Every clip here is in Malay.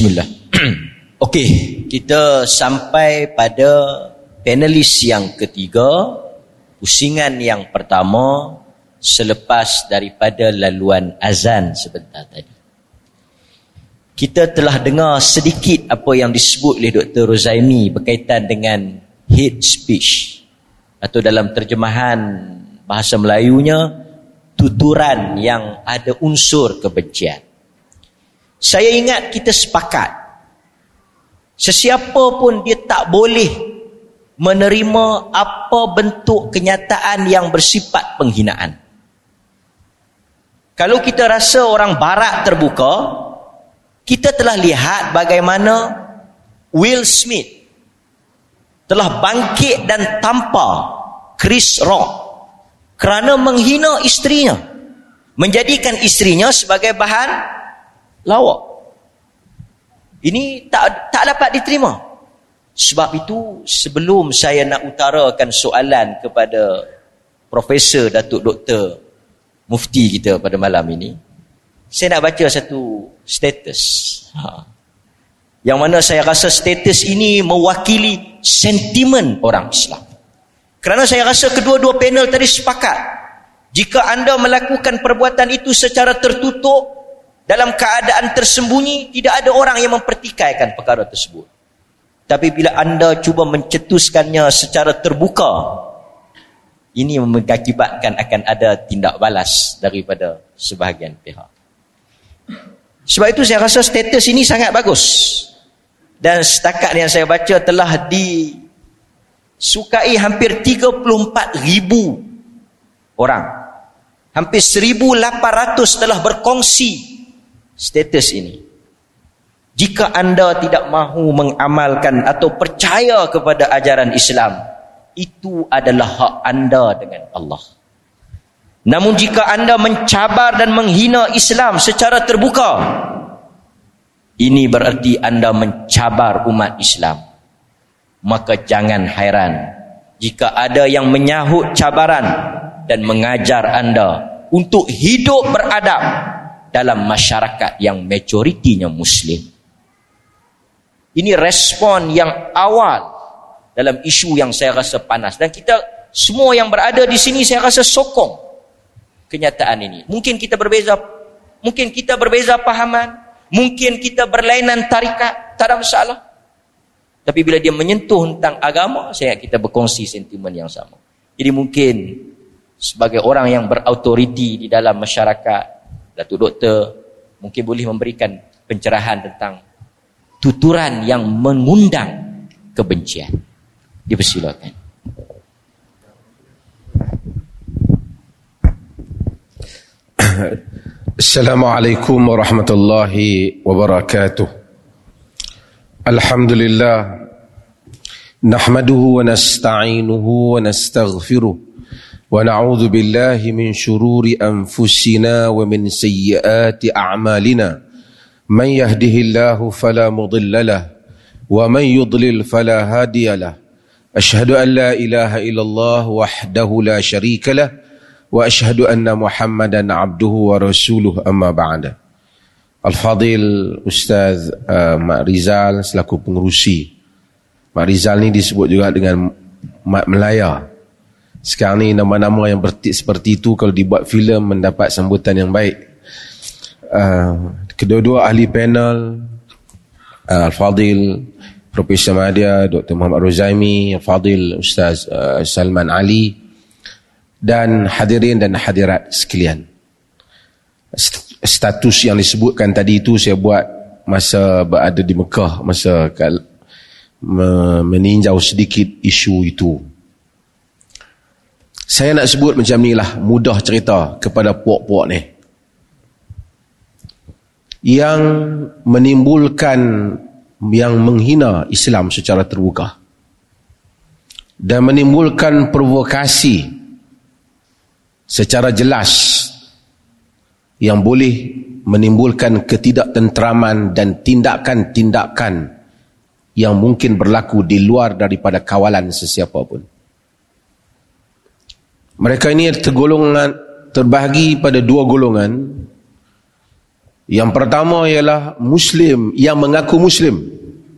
Bismillah. Okey, kita sampai pada panelis yang ketiga, pusingan yang pertama selepas daripada laluan azan sebentar tadi. Kita telah dengar sedikit apa yang disebut oleh Dr. Rozaimi berkaitan dengan hate speech atau dalam terjemahan bahasa Melayunya tuturan yang ada unsur kebencian. Saya ingat kita sepakat Sesiapa pun dia tak boleh menerima apa bentuk kenyataan yang bersifat penghinaan. Kalau kita rasa orang barat terbuka, kita telah lihat bagaimana Will Smith telah bangkit dan tampar Chris Rock kerana menghina istrinya. Menjadikan istrinya sebagai bahan lawak. Ini tak tak dapat diterima. Sebab itu sebelum saya nak utarakan soalan kepada Profesor Datuk Doktor Mufti kita pada malam ini, saya nak baca satu status. Ha. Yang mana saya rasa status ini mewakili sentimen orang Islam. Kerana saya rasa kedua-dua panel tadi sepakat. Jika anda melakukan perbuatan itu secara tertutup, dalam keadaan tersembunyi tidak ada orang yang mempertikaikan perkara tersebut. Tapi bila anda cuba mencetuskannya secara terbuka ini mengakibatkan akan ada tindak balas daripada sebahagian pihak. Sebab itu saya rasa status ini sangat bagus. Dan setakat yang saya baca telah disukai hampir 34 ribu orang. Hampir 1800 telah berkongsi status ini. Jika anda tidak mahu mengamalkan atau percaya kepada ajaran Islam, itu adalah hak anda dengan Allah. Namun jika anda mencabar dan menghina Islam secara terbuka, ini berarti anda mencabar umat Islam. Maka jangan hairan jika ada yang menyahut cabaran dan mengajar anda untuk hidup beradab dalam masyarakat yang majoritinya muslim. Ini respon yang awal dalam isu yang saya rasa panas dan kita semua yang berada di sini saya rasa sokong kenyataan ini. Mungkin kita berbeza mungkin kita berbeza pahaman, mungkin kita berlainan tarikat, tak ada masalah. Tapi bila dia menyentuh tentang agama, saya kita berkongsi sentimen yang sama. Jadi mungkin sebagai orang yang berautoriti di dalam masyarakat Datuk Doktor mungkin boleh memberikan pencerahan tentang tuturan yang mengundang kebencian. Dipersilakan. Assalamualaikum warahmatullahi wabarakatuh. Alhamdulillah nahmaduhu wa nasta'inuhu wa nastaghfiruh ونعوذ بالله من شرور انفسنا ومن سيئات اعمالنا من يهده الله فلا مضل له ومن يضلل فلا هادي له اشهد ان لا اله الا الله وحده لا شريك له واشهد ان محمدا عبده ورسوله اما بعد الفضيل استاذ Mak Rizal selaku pengurusi Mak Rizal ni disebut juga dengan Mak Melaya sekarang ni nama-nama yang bertik seperti itu kalau dibuat filem mendapat sambutan yang baik. Uh, kedua-dua ahli panel uh, Al-Fadil Profesor Mahathir, Dr. Muhammad Rozaimi, Al-Fadil Ustaz uh, Salman Ali dan hadirin dan hadirat sekalian. Status yang disebutkan tadi itu saya buat masa berada di Mekah, masa meninjau sedikit isu itu. Saya nak sebut macam ni lah, mudah cerita kepada puak-puak ni. Yang menimbulkan, yang menghina Islam secara terbuka. Dan menimbulkan provokasi secara jelas yang boleh menimbulkan ketidaktentraman dan tindakan-tindakan yang mungkin berlaku di luar daripada kawalan sesiapa pun. Mereka ini tergolongan terbahagi pada dua golongan Yang pertama ialah Muslim yang mengaku Muslim.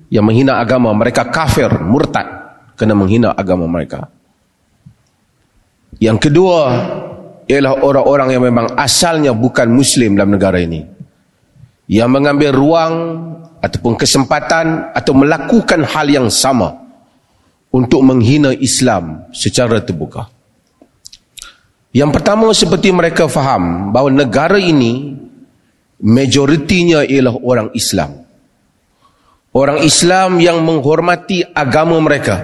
Yang menghina agama. Mereka kafir, murtad. Kena menghina agama mereka. Yang kedua ialah orang-orang yang memang asalnya bukan Muslim dalam negara ini. Yang mengambil ruang ataupun kesempatan atau melakukan hal yang sama untuk menghina Islam secara terbuka. Yang pertama seperti mereka faham bahawa negara ini majoritinya ialah orang Islam. Orang Islam yang menghormati agama mereka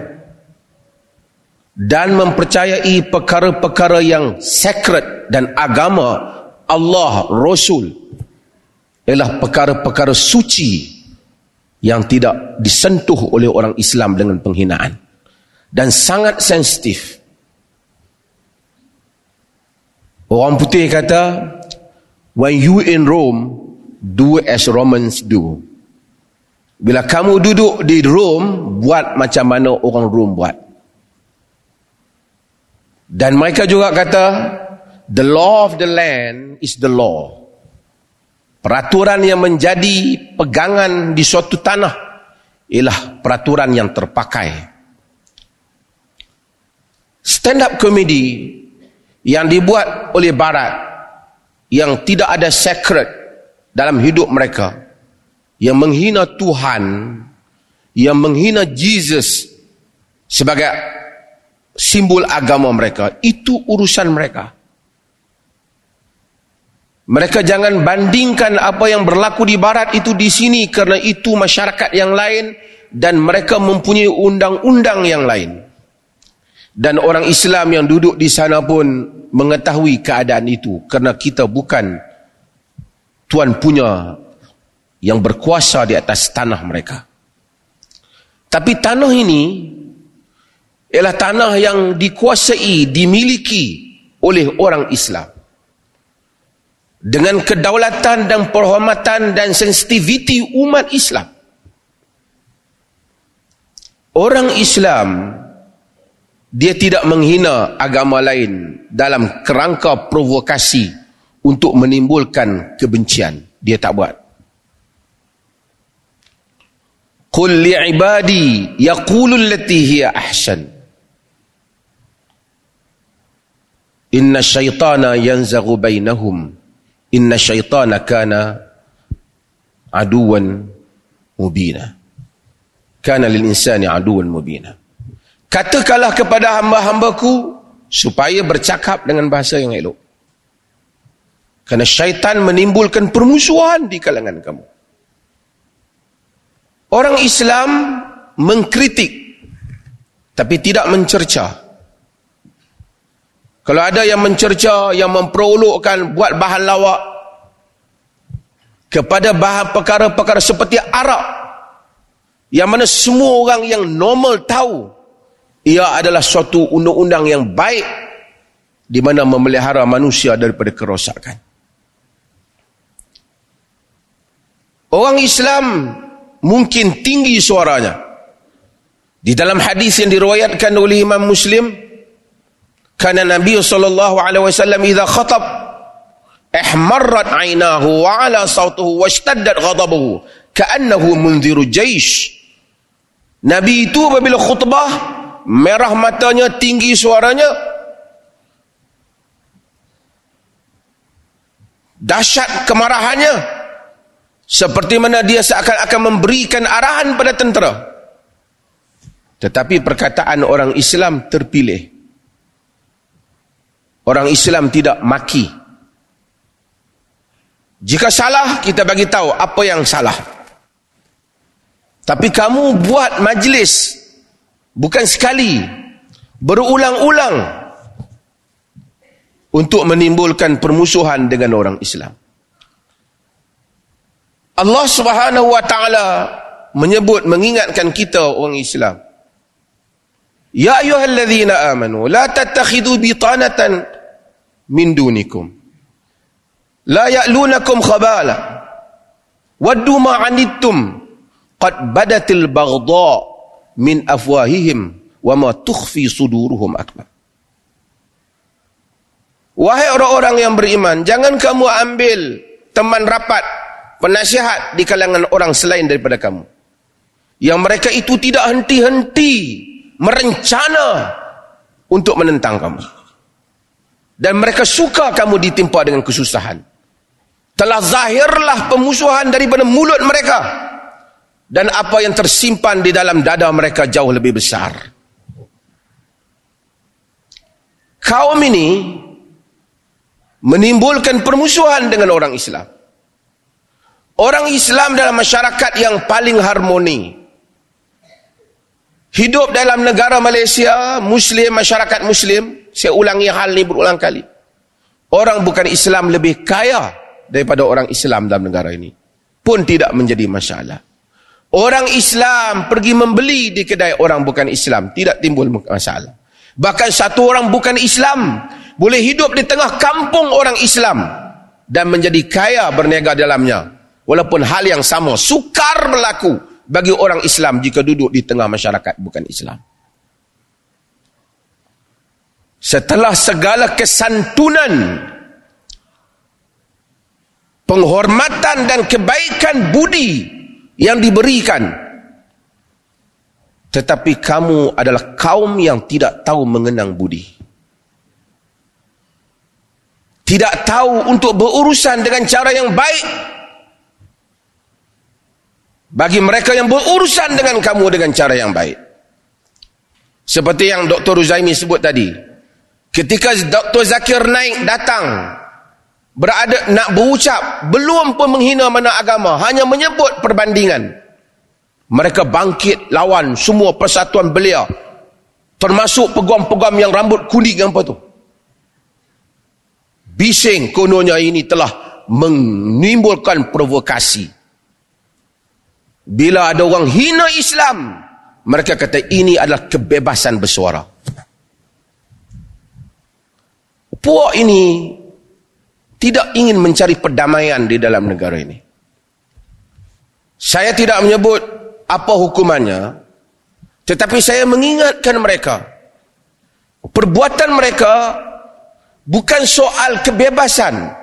dan mempercayai perkara-perkara yang sacred dan agama Allah Rasul ialah perkara-perkara suci yang tidak disentuh oleh orang Islam dengan penghinaan dan sangat sensitif Orang putih kata, when you in Rome, do as Romans do. Bila kamu duduk di Rome, buat macam mana orang Rome buat. Dan mereka juga kata, the law of the land is the law. Peraturan yang menjadi pegangan di suatu tanah ialah peraturan yang terpakai. Stand up comedy yang dibuat oleh barat yang tidak ada secret dalam hidup mereka yang menghina Tuhan yang menghina Jesus sebagai simbol agama mereka. Itu urusan mereka. Mereka jangan bandingkan apa yang berlaku di barat itu di sini kerana itu masyarakat yang lain dan mereka mempunyai undang-undang yang lain dan orang Islam yang duduk di sana pun mengetahui keadaan itu kerana kita bukan tuan punya yang berkuasa di atas tanah mereka. Tapi tanah ini ialah tanah yang dikuasai, dimiliki oleh orang Islam. Dengan kedaulatan dan perhormatan dan sensitiviti umat Islam. Orang Islam dia tidak menghina agama lain dalam kerangka provokasi untuk menimbulkan kebencian. Dia tak buat. Qul li ibadi yaqulu allati hiya ahsan. Inna syaitana yanzaghu bainahum. Inna syaitana kana aduwan mubina. Kana lil insani aduwan mubina Katakanlah kepada hamba-hambaku supaya bercakap dengan bahasa yang elok. Kerana syaitan menimbulkan permusuhan di kalangan kamu. Orang Islam mengkritik tapi tidak mencerca. Kalau ada yang mencerca, yang memperolokkan buat bahan lawak kepada bahan perkara-perkara seperti Arab yang mana semua orang yang normal tahu ia adalah suatu undang-undang yang baik di mana memelihara manusia daripada kerosakan. Orang Islam mungkin tinggi suaranya. Di dalam hadis yang diriwayatkan oleh Imam Muslim, kana Nabi sallallahu alaihi wasallam idza khatab ihmarrat 'ainahu wa 'ala sawtuhu washtaddat ghadabuhu ka'annahu munziru jaysh. Nabi itu apabila khutbah merah matanya, tinggi suaranya. Dahsyat kemarahannya. Seperti mana dia seakan-akan memberikan arahan pada tentera. Tetapi perkataan orang Islam terpilih. Orang Islam tidak maki. Jika salah, kita bagi tahu apa yang salah. Tapi kamu buat majlis bukan sekali. Berulang-ulang untuk menimbulkan permusuhan dengan orang Islam. Allah Subhanahu wa taala menyebut mengingatkan kita orang Islam. Ya ayyuhallazina amanu la tattakhidhu bitanatan min dunikum. La ya'lunakum khabala. Waddu ma anittum qad badatil baghdha min afwahihim wa ma tukhfi suduruhum akbar. Wahai orang-orang yang beriman, jangan kamu ambil teman rapat penasihat di kalangan orang selain daripada kamu. Yang mereka itu tidak henti-henti merencana untuk menentang kamu. Dan mereka suka kamu ditimpa dengan kesusahan. Telah zahirlah pemusuhan daripada mulut mereka. Dan apa yang tersimpan di dalam dada mereka jauh lebih besar. Kaum ini menimbulkan permusuhan dengan orang Islam. Orang Islam dalam masyarakat yang paling harmoni. Hidup dalam negara Malaysia, Muslim, masyarakat Muslim, saya ulangi hal ini berulang kali. Orang bukan Islam lebih kaya daripada orang Islam dalam negara ini. Pun tidak menjadi masalah. Orang Islam pergi membeli di kedai orang bukan Islam. Tidak timbul masalah. Bahkan satu orang bukan Islam boleh hidup di tengah kampung orang Islam dan menjadi kaya berniaga dalamnya Walaupun hal yang sama sukar berlaku bagi orang Islam jika duduk di tengah masyarakat bukan Islam. Setelah segala kesantunan, penghormatan dan kebaikan budi yang diberikan, tetapi kamu adalah kaum yang tidak tahu mengenang budi. Tidak tahu untuk berurusan dengan cara yang baik bagi mereka yang berurusan dengan kamu dengan cara yang baik. Seperti yang Dr. Ruzaimi sebut tadi. Ketika Dr. Zakir naik datang. Berada nak berucap. Belum pun menghina mana agama. Hanya menyebut perbandingan. Mereka bangkit lawan semua persatuan belia. Termasuk peguam-peguam yang rambut kuning apa tu. Bising kononnya ini telah menimbulkan provokasi. Bila ada orang hina Islam, mereka kata ini adalah kebebasan bersuara. Puak ini tidak ingin mencari perdamaian di dalam negara ini. Saya tidak menyebut apa hukumannya, tetapi saya mengingatkan mereka. Perbuatan mereka bukan soal kebebasan.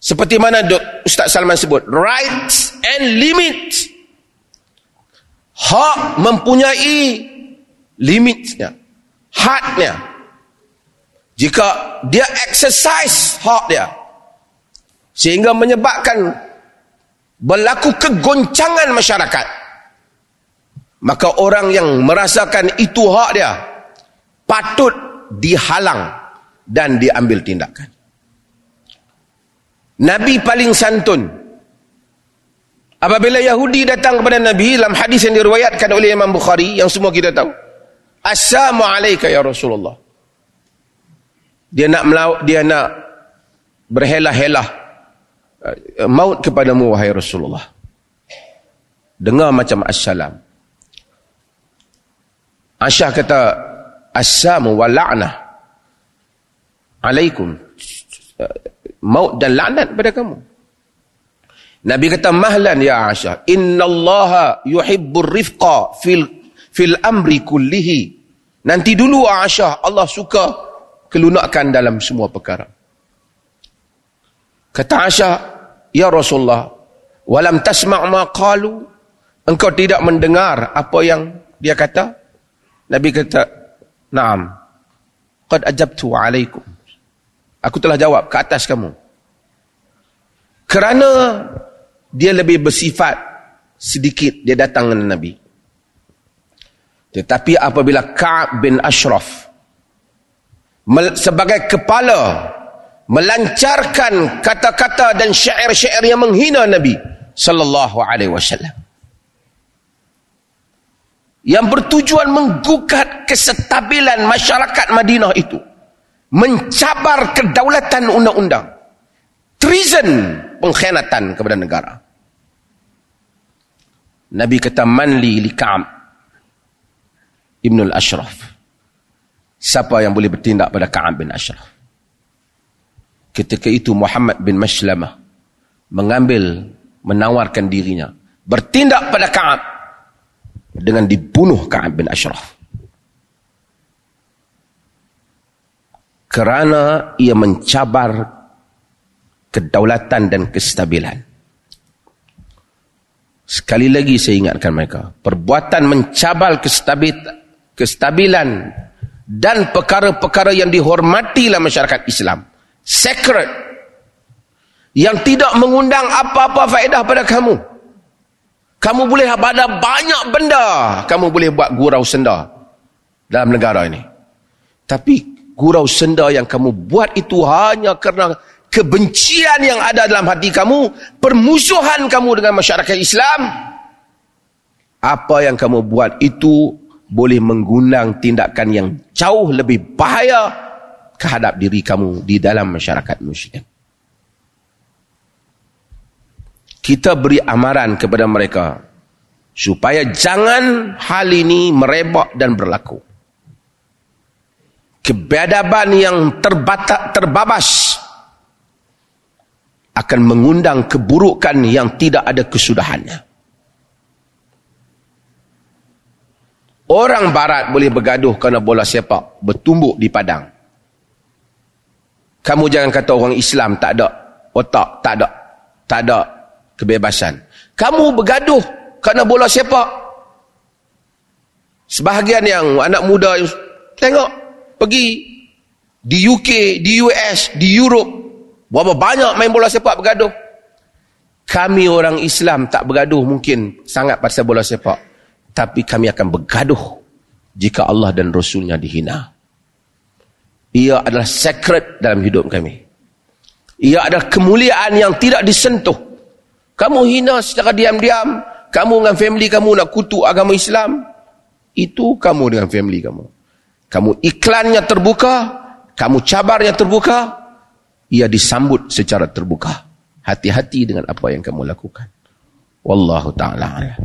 Seperti mana Ustaz Salman sebut, rights and limit. Hak mempunyai limitnya. Hadnya. Jika dia exercise hak dia. Sehingga menyebabkan berlaku kegoncangan masyarakat. Maka orang yang merasakan itu hak dia. Patut dihalang dan diambil tindakan. Nabi paling santun. Apabila Yahudi datang kepada Nabi dalam hadis yang diriwayatkan oleh Imam Bukhari yang semua kita tahu. Assalamualaikum ya Rasulullah. Dia nak melawak, dia nak berhelah-helah uh, maut kepadamu wahai Rasulullah. Dengar macam assalam. Aisyah kata assalamu wa la'nah alaikum. Maut dan laknat pada kamu. Nabi kata mahlan ya Aisyah, innallaha yuhibbur rifqa fil fil amri kullihi. Nanti dulu Aisyah, Allah suka kelunakan dalam semua perkara. Kata Aisyah, ya Rasulullah, walam tasma' ma qalu? Engkau tidak mendengar apa yang dia kata? Nabi kata, "Na'am. Qad ajabtu 'alaikum." Aku telah jawab ke atas kamu. Kerana dia lebih bersifat sedikit dia datang dengan Nabi. Tetapi apabila Ka'ab bin Ashraf sebagai kepala melancarkan kata-kata dan syair-syair yang menghina Nabi sallallahu alaihi wasallam. Yang bertujuan menggugat kesestabilan masyarakat Madinah itu mencabar kedaulatan undang-undang treason pengkhianatan kepada negara. Nabi kata manli li Ka'ab Ibnul Ashraf. Siapa yang boleh bertindak pada Ka'ab bin Ashraf? Ketika itu Muhammad bin Maslamah mengambil menawarkan dirinya bertindak pada Ka'ab dengan dibunuh Ka'ab bin Ashraf. Kerana ia mencabar kedaulatan dan kestabilan Sekali lagi saya ingatkan mereka. Perbuatan mencabal kestabil, kestabilan dan perkara-perkara yang dihormati dalam masyarakat Islam. Sacred. Yang tidak mengundang apa-apa faedah pada kamu. Kamu boleh ada banyak benda. Kamu boleh buat gurau senda dalam negara ini. Tapi gurau senda yang kamu buat itu hanya kerana kebencian yang ada dalam hati kamu, permusuhan kamu dengan masyarakat Islam, apa yang kamu buat itu boleh menggunakan tindakan yang jauh lebih bahaya kehadap diri kamu di dalam masyarakat muslim. Kita beri amaran kepada mereka supaya jangan hal ini merebak dan berlaku. Kebedaban yang terbatas, terbabas akan mengundang keburukan yang tidak ada kesudahannya. Orang barat boleh bergaduh kerana bola sepak bertumbuk di padang. Kamu jangan kata orang Islam tak ada otak, tak ada tak ada kebebasan. Kamu bergaduh kerana bola sepak. Sebahagian yang anak muda tengok pergi di UK, di US, di Europe Berapa banyak main bola sepak bergaduh. Kami orang Islam tak bergaduh mungkin sangat pasal bola sepak. Tapi kami akan bergaduh jika Allah dan Rasulnya dihina. Ia adalah secret dalam hidup kami. Ia adalah kemuliaan yang tidak disentuh. Kamu hina secara diam-diam. Kamu dengan family kamu nak kutuk agama Islam. Itu kamu dengan family kamu. Kamu iklannya terbuka. Kamu cabarnya terbuka ia disambut secara terbuka. Hati-hati dengan apa yang kamu lakukan. Wallahu ta'ala alam.